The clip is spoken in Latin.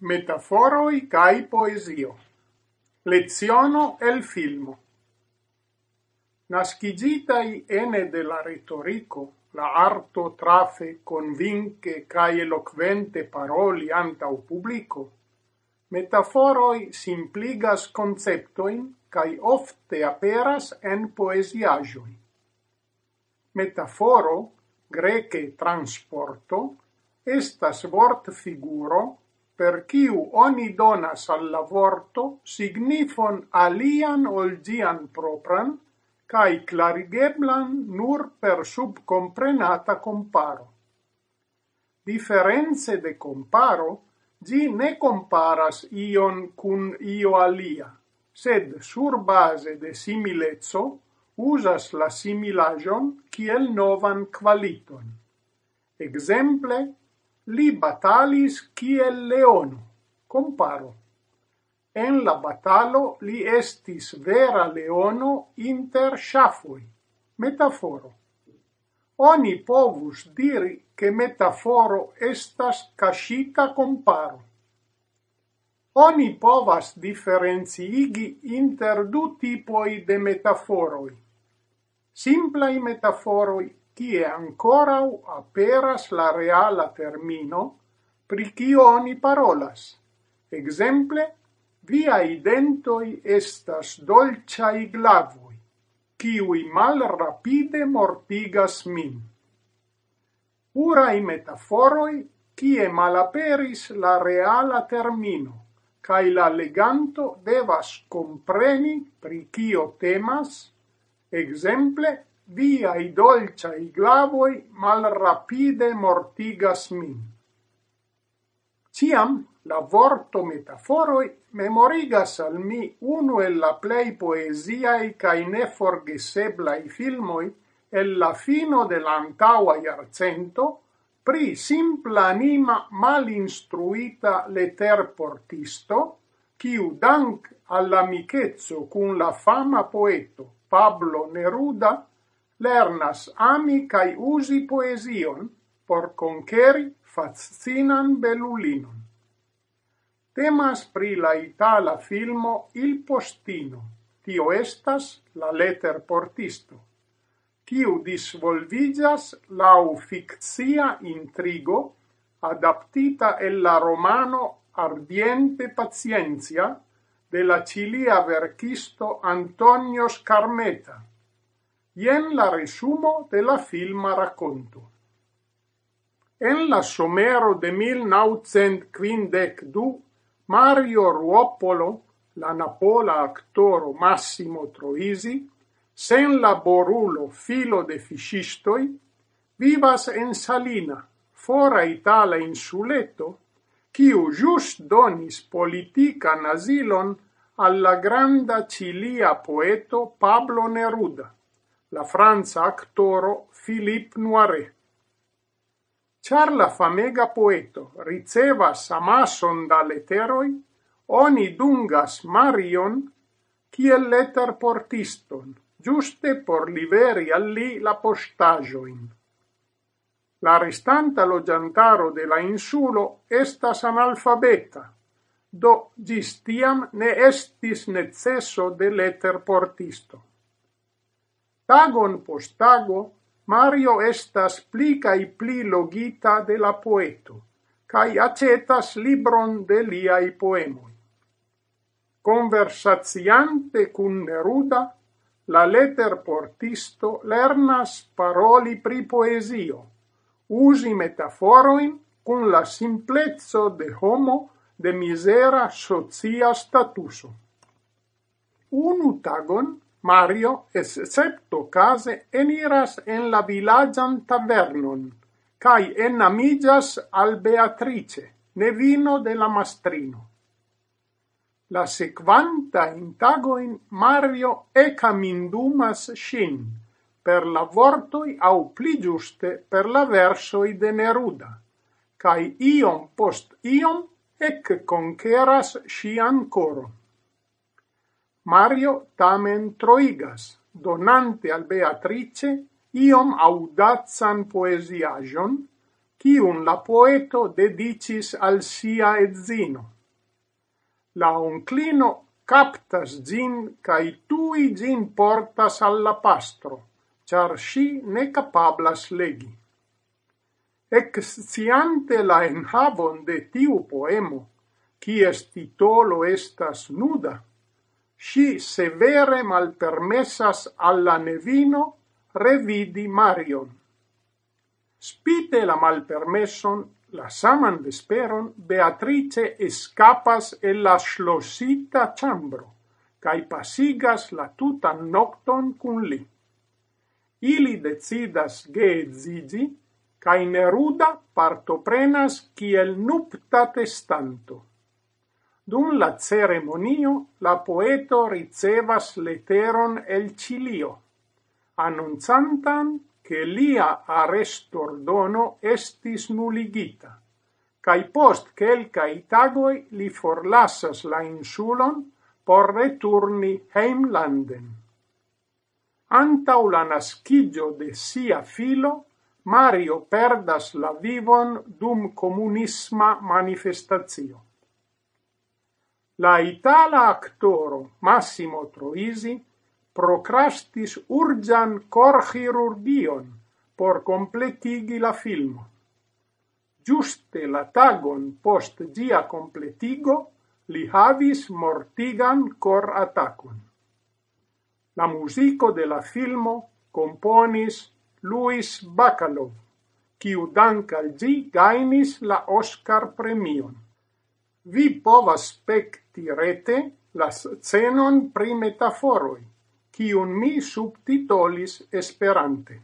metaforoi cae poesio. Leziono el filmo. Nascigitai ene de la retorico, la arto trafe convince cae eloquente paroli antau publico, metaforoi simpligas conceptoin cae ofte aperas en poesiagioi. Metaforo, grece transporto, estas vort figuro per kiu oni donas al la vorto signifon alian ol gian propran, cae clarigeblan nur per subcomprenata comparo. Differenze de comparo, gi ne comparas ion cun io alia, sed sur base de similezzo usas la similagion kiel novan qualiton. Exemple, Li batalis kiel leono, comparo. En la batalo li estis vera leono inter shafoi, metaforo. Oni povus diri che metaforo estas cascita comparo. Oni povas differenziigi inter du tipoi de metaforoi simplai metaforoi tie ancora aperas la reala termino pri cio oni parolas. Exemple, via identoi estas dolciai glavui, kiui mal rapide mortigas min. Urai metaforoi kie malaperis la reala termino, cae la leganto devas compreni pri cio temas, exemple, viai dolciai glavoi malrapide mortigas min. Ciam la vorto metaforoi memorigas al mi uno el la plei poesiae cae neforgeseblai filmoi el la fino de l'antaua iarcento pri simpla anima mal instruita leter portisto quiu dank all'amichezzo cun la fama poeto Pablo Neruda lernas ami kaj uzi poesion por konkeri fascinan belulinon. Temas pri la itala filmo Il Postino, tio estas la letterportisto, kiu disvolvigas lau fictia intrigo adaptita el la romano Ardiente Paciencia de la cilia verkisto Antonio Scarmeta, Ien la resumo de la filma racconto. En la somero de 1952, Mario Ruopolo, la napola actoro Massimo Troisi, sen laborulo filo de fiscistoi, vivas en Salina, fora Itala insuleto, quiu just donis politican asilon alla granda cilia poeto Pablo Neruda la franca actoro Philippe Noiret. Char la famega poeto ricevas amason da leteroj, oni dungas Marion kiel leterportiston, giuste por liveri al li la postagioin. La restanta logiantaro de la insulo estas analfabeta, do gistiam ne estis necesso de leterportisto. Tagon post tago Mario estas pli cae pli logita de la poeto cae acetas libron de liai poemoi. Conversaziante cun Neruda, la letterportisto lernas paroli pri poesio, usi metaforoin cun la simplezzo de homo de misera socia statuso. Unu tagon, Mario, escepto case, eniras en la villagian tavernon cae enamigas al Beatrice, nevino de la mastrino. La sequanta in tagoin Mario ecamindumas shin per la vortoi au pli giuste per la versoi de Neruda, cae iom post iom ec conqueras scian coron. Mario tamen troigas, donante al Beatrice iom audazan poesiaĵon, kiun la poeto dedicis al sia edzino. La onclino captas gin cae tui gin portas alla pastro, char si ne capablas legi. Exciante la enhavon de tiu poemo, est titolo estas nuda, si severe malpermesas alla nevino revidi Marion. Spite la malpermesson, la saman vesperon, Beatrice escapas el la slosita chambro, cae pasigas la tutan nocton cun li. Ili decidas ge geedzigi, cae Neruda partoprenas kiel nupta testanto. Dum la ceremonio la poeto ricevas leteron el Cilio, annunzantan che lia arestordono estis nuligita, cae post quelcae tagoi li forlassas la insulon por returni heimlanden. Antau la nascigio de sia filo, Mario perdas la vivon dum comunisma manifestazio la itala actoro Massimo Troisi procrastis urgian corchirurgion por completigi la filmo. Giuste la tagon post gia completigo li havis mortigan cor atacon. La musico de la filmo componis Luis Bacalov, quiu dank al gi gainis la Oscar premion. Vi povas specti rete la scenon pri metaforoj, kiun mi subtitolis Esperante.